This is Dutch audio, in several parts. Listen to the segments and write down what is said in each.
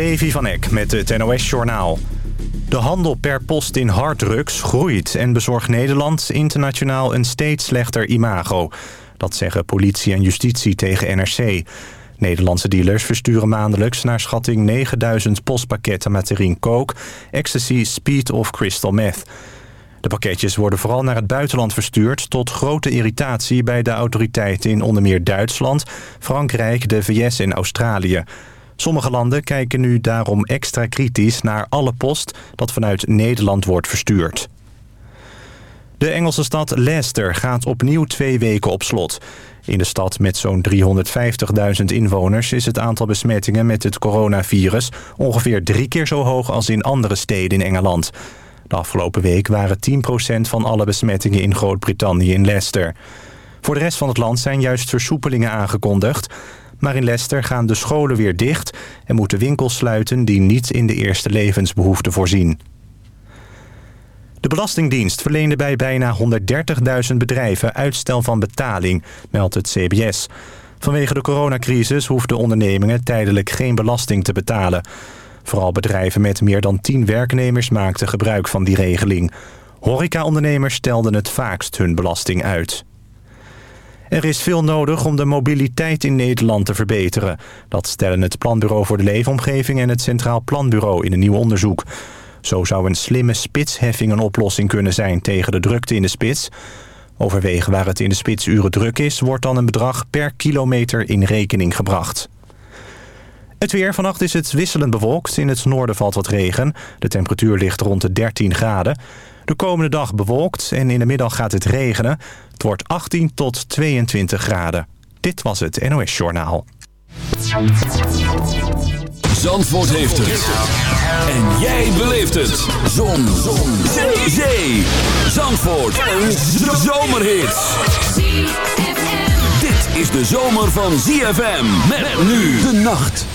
Levi van Eck met het NOS-journaal. De handel per post in harddrugs groeit en bezorgt Nederland internationaal een steeds slechter imago. Dat zeggen politie en justitie tegen NRC. Nederlandse dealers versturen maandelijks naar schatting 9000 postpakketten met coke, ecstasy, speed of crystal meth. De pakketjes worden vooral naar het buitenland verstuurd... tot grote irritatie bij de autoriteiten in onder meer Duitsland... Frankrijk, de VS en Australië. Sommige landen kijken nu daarom extra kritisch naar alle post... dat vanuit Nederland wordt verstuurd. De Engelse stad Leicester gaat opnieuw twee weken op slot. In de stad met zo'n 350.000 inwoners is het aantal besmettingen met het coronavirus ongeveer drie keer zo hoog als in andere steden in Engeland. De afgelopen week waren 10% van alle besmettingen in Groot-Brittannië in Leicester. Voor de rest van het land zijn juist versoepelingen aangekondigd. Maar in Leicester gaan de scholen weer dicht... en moeten winkels sluiten die niet in de eerste levensbehoeften voorzien. De Belastingdienst verleende bij bijna 130.000 bedrijven uitstel van betaling, meldt het CBS. Vanwege de coronacrisis hoefden ondernemingen tijdelijk geen belasting te betalen. Vooral bedrijven met meer dan 10 werknemers maakten gebruik van die regeling. Horecaondernemers stelden het vaakst hun belasting uit. Er is veel nodig om de mobiliteit in Nederland te verbeteren. Dat stellen het Planbureau voor de Leefomgeving en het Centraal Planbureau in een nieuw onderzoek. Zo zou een slimme spitsheffing een oplossing kunnen zijn tegen de drukte in de spits. Overwege waar het in de spitsuren druk is, wordt dan een bedrag per kilometer in rekening gebracht. Het weer. Vannacht is het wisselend bewolkt. In het noorden valt wat regen. De temperatuur ligt rond de 13 graden. De komende dag bewolkt en in de middag gaat het regenen. Het wordt 18 tot 22 graden. Dit was het NOS Journaal. Zandvoort heeft het. En jij beleeft het. Zon. Zon. Zee. Zee. Zandvoort. Een zomerhit. Dit is de zomer van ZFM. Met nu de nacht.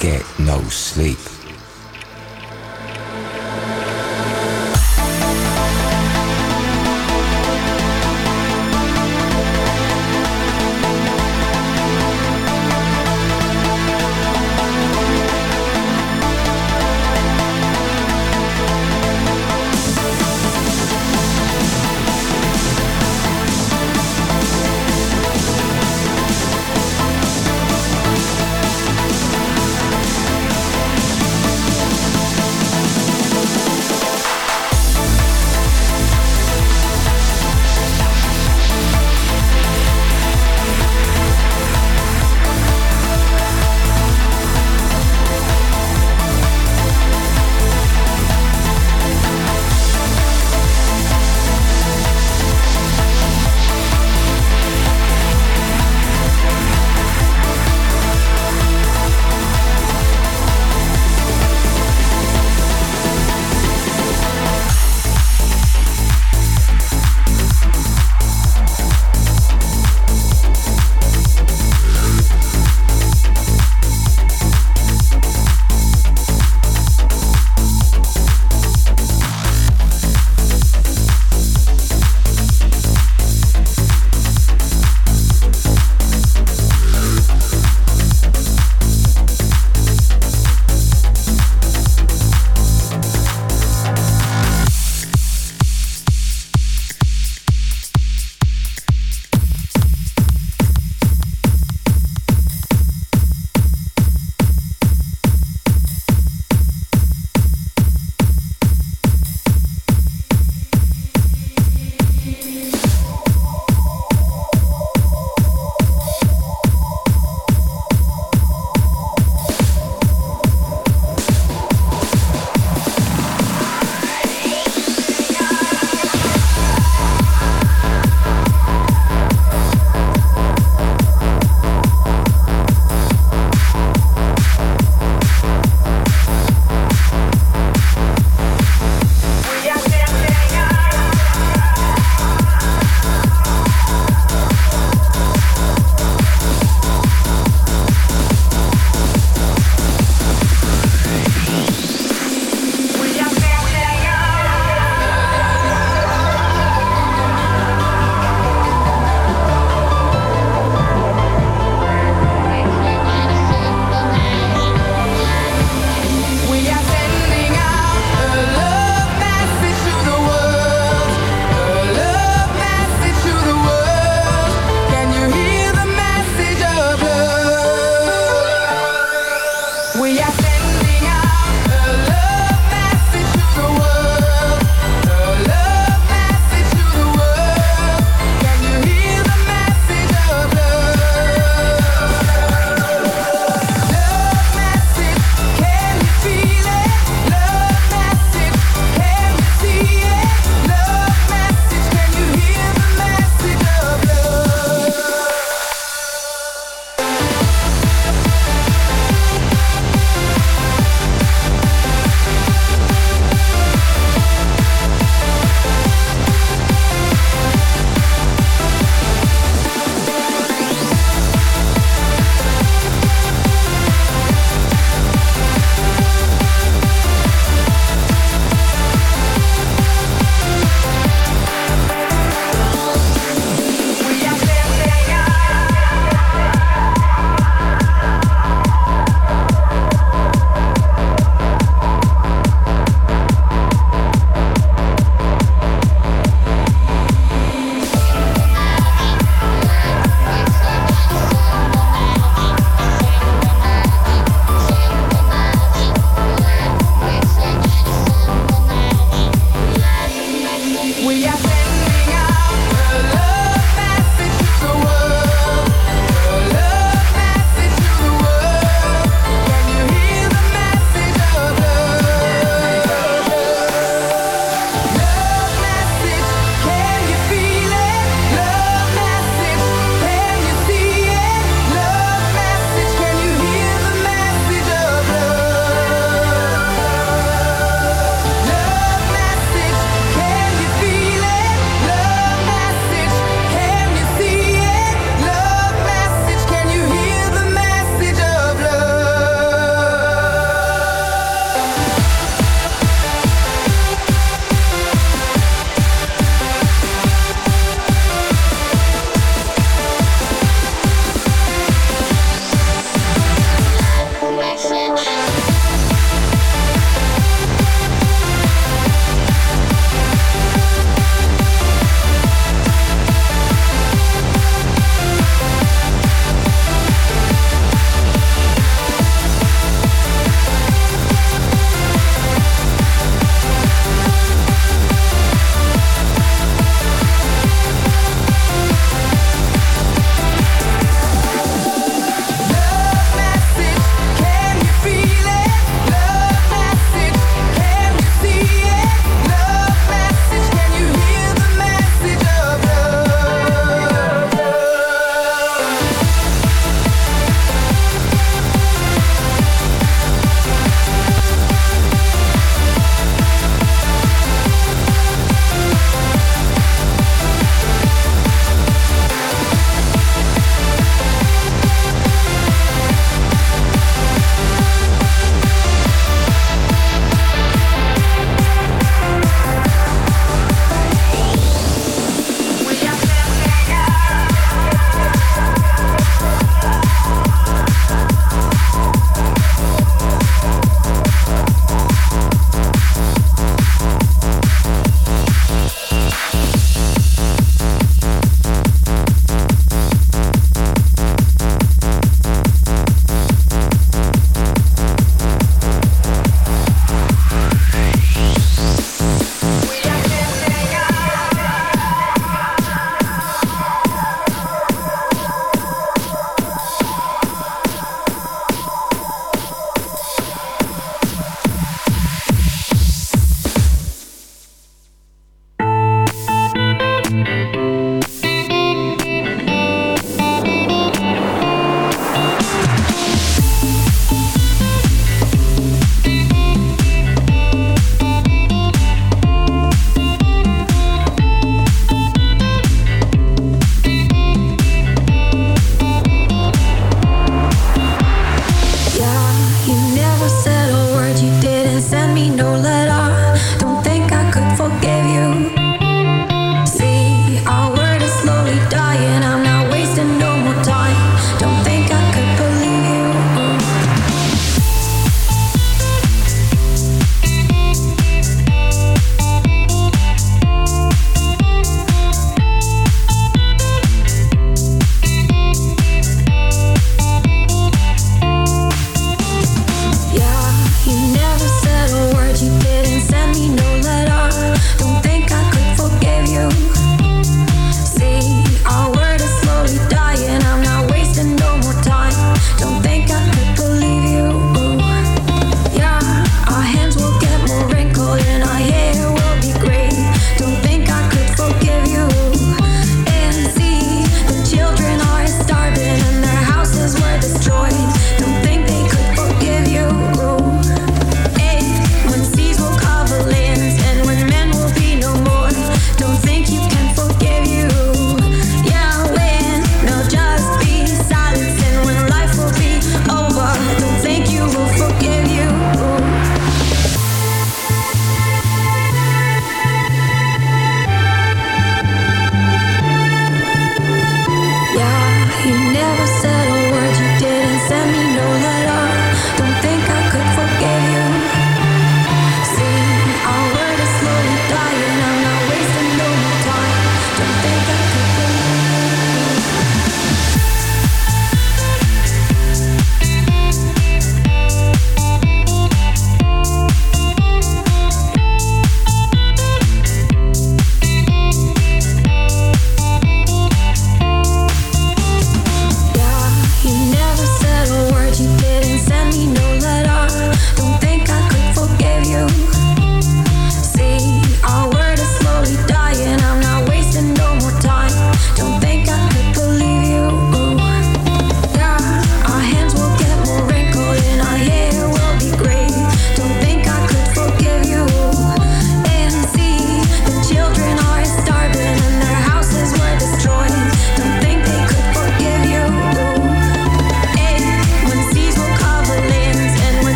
Get no sleep.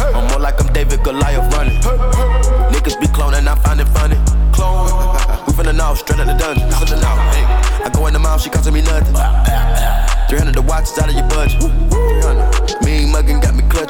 I'm more like I'm David Goliath running. Niggas be cloning, I find it funny. Clone. We finna know, straight out the dungeon. Finna know. Hey. I go in the mouth, she costing me nothing. 300 the watch is out of your budget. 300. Mean muggin' got me clutching.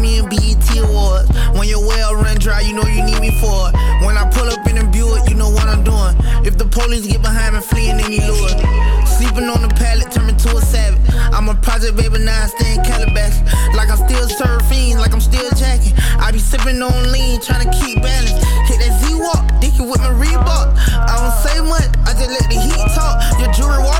me in BET Awards. When your well run dry, you know you need me for it. When I pull up in a Buick, you know what I'm doing. If the police get behind me, fleeing any lure. Sleeping on the pallet, turn me to a savage. I'm a project baby, now I stay. Like I'm still fiends, like I'm still jacking. I be sipping on lean, trying to keep balance. Hit that Z-Walk, dicky with my Reebok. I don't say much, I just let the heat talk. Your jewelry water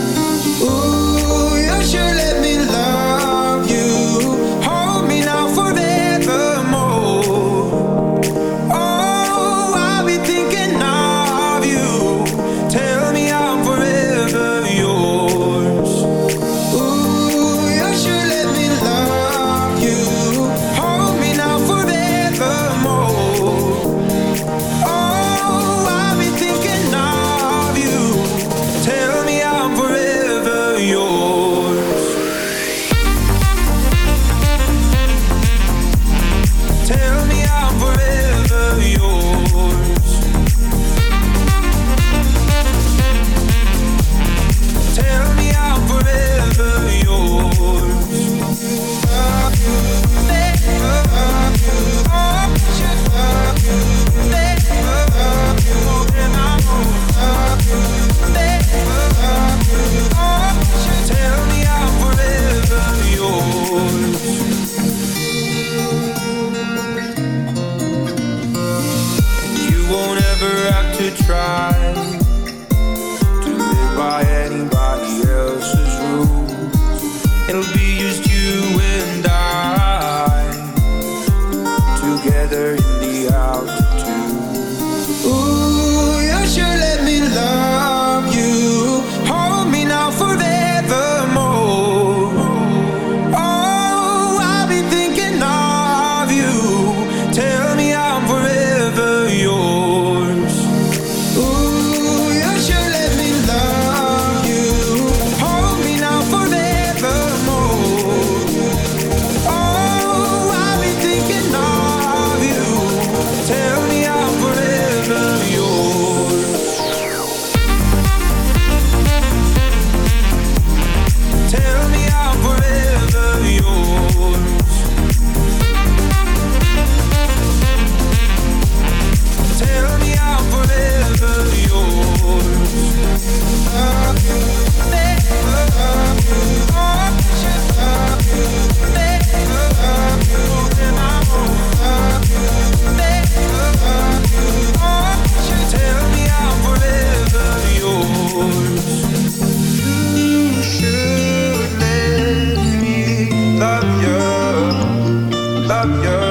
love you.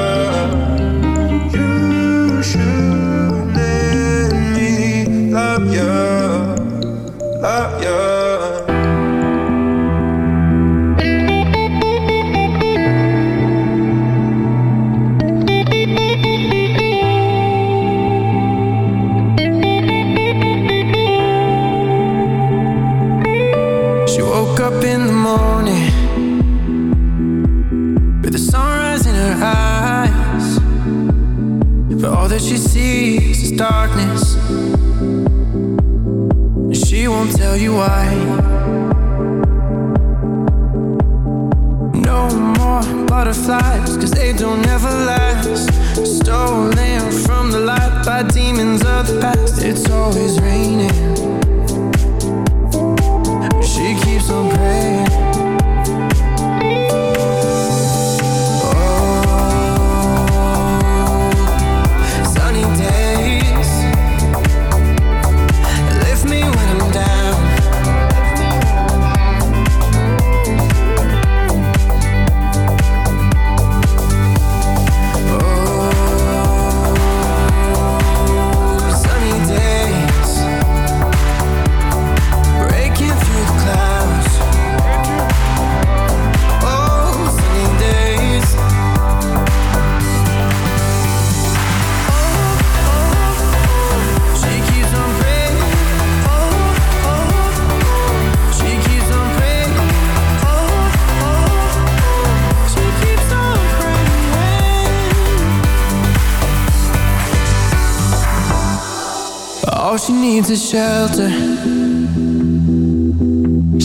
always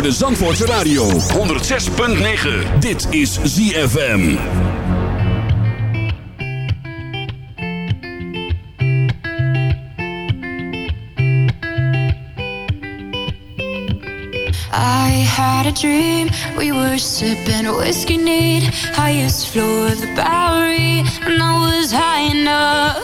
voor de Zandvoortse Radio. 106.9. Dit is ZFM. I had a dream. We were sipping whiskey neat. Highest floor of the Bowery. And I was high enough.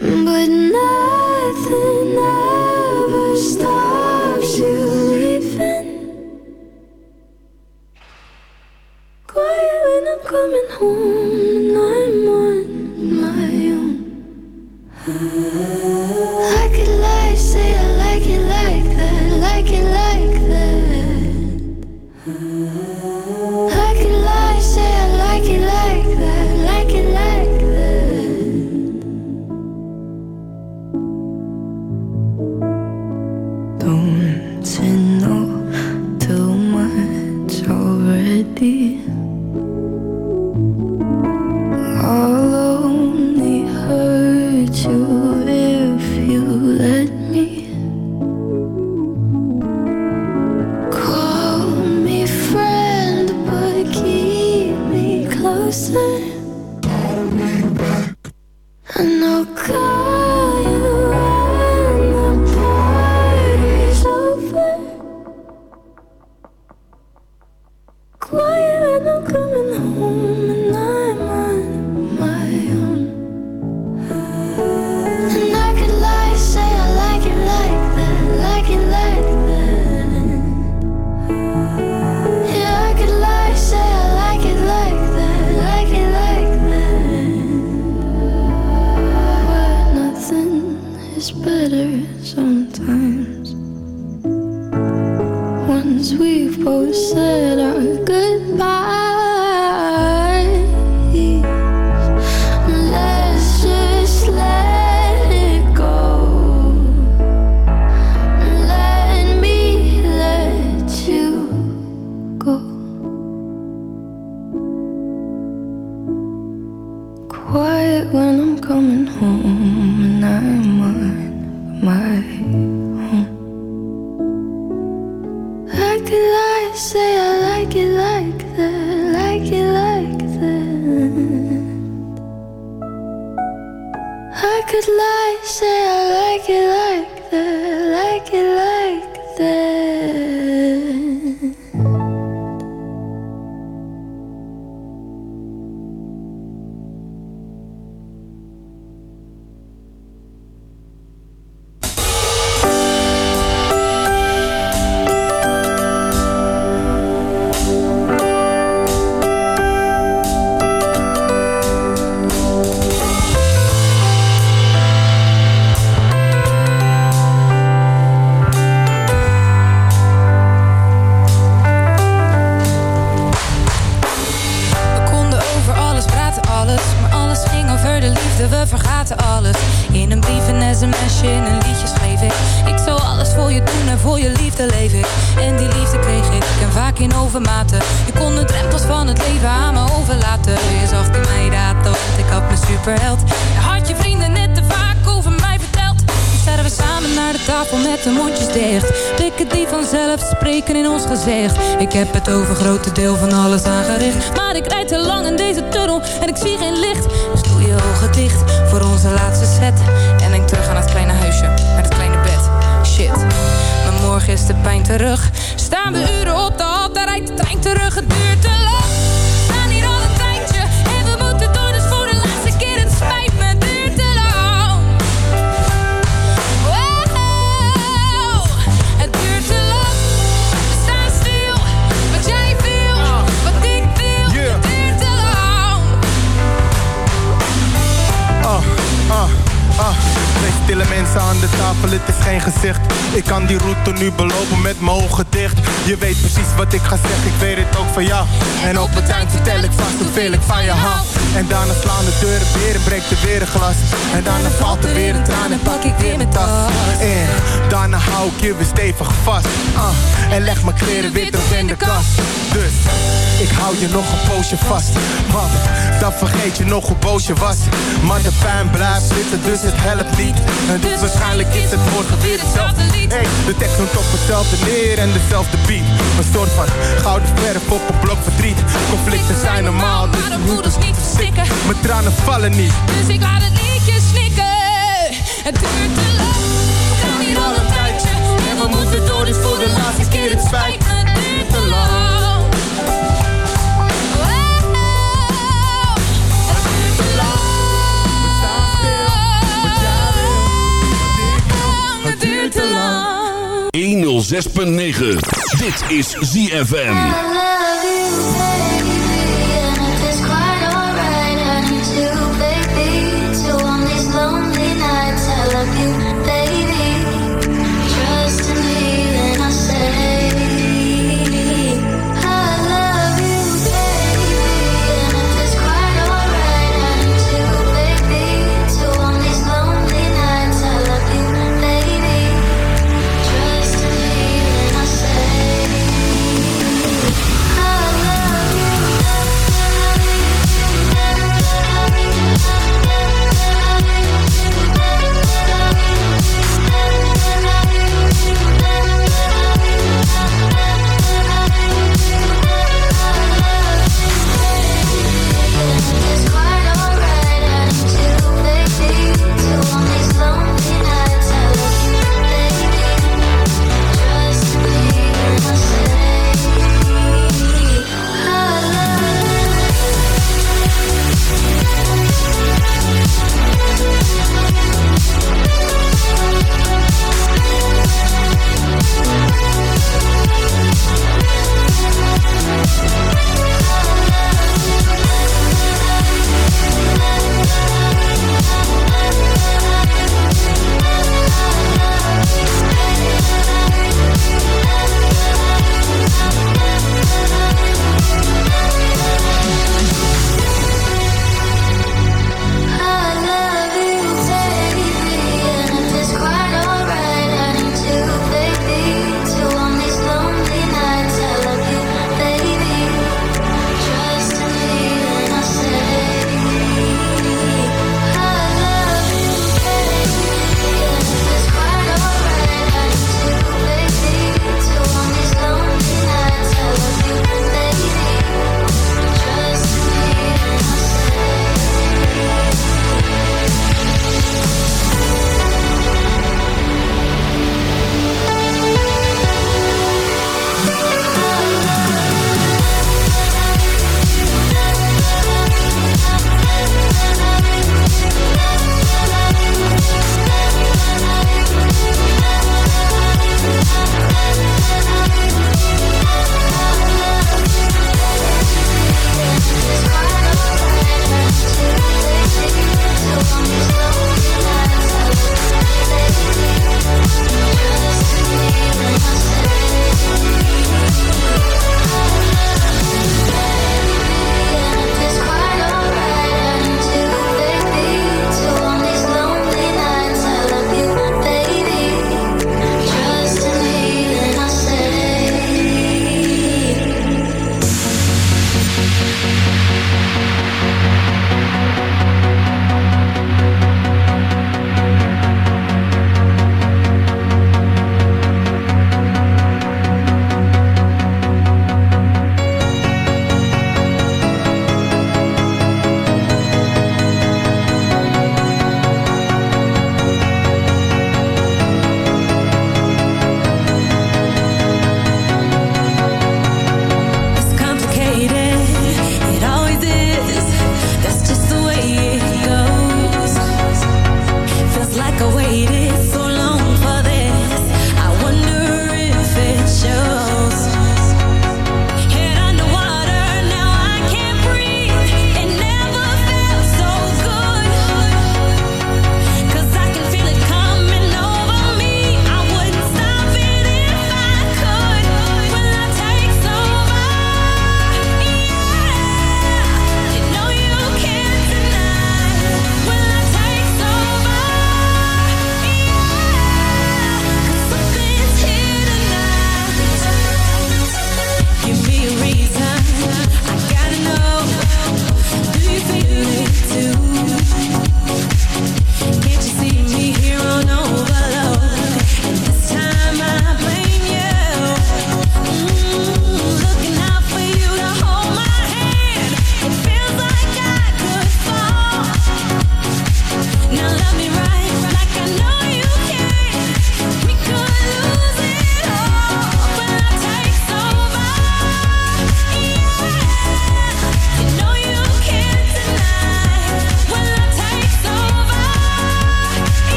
But now tot nu belopen met mogen dicht. Je weet precies wat ik ga zeggen, ik weet jou. En op het eind vertel ik vast hoeveel ik van je hou. En daarna slaan de deuren weer en breekt er weer een glas. En daarna valt er weer een traan en pak ik weer mijn tas. En daarna hou ik je weer stevig vast. Uh, en leg mijn kleren weer terug in de kast. Dus ik hou je nog een poosje vast. Want dan vergeet je nog hoe boos je was. Maar de fijn blijft zitten, dus het helpt niet. En dus, dus waarschijnlijk is het wordt weer hetzelfde lied. De tekst noemt op hetzelfde neer en dezelfde beat. Een soort van gouden verf op op een blok verdriet. Conflicten zijn normaal, dus maar de moeders niet verstikken. Mijn tranen vallen niet, dus ik laat het liedje snikken. Het duurt te lang, we gaan hier al een tijdje. En we moeten door, dus voor de laatste keer het spijt me, het duurt te lang. duurt te lang. 106.9. Dit is ZFM. Cause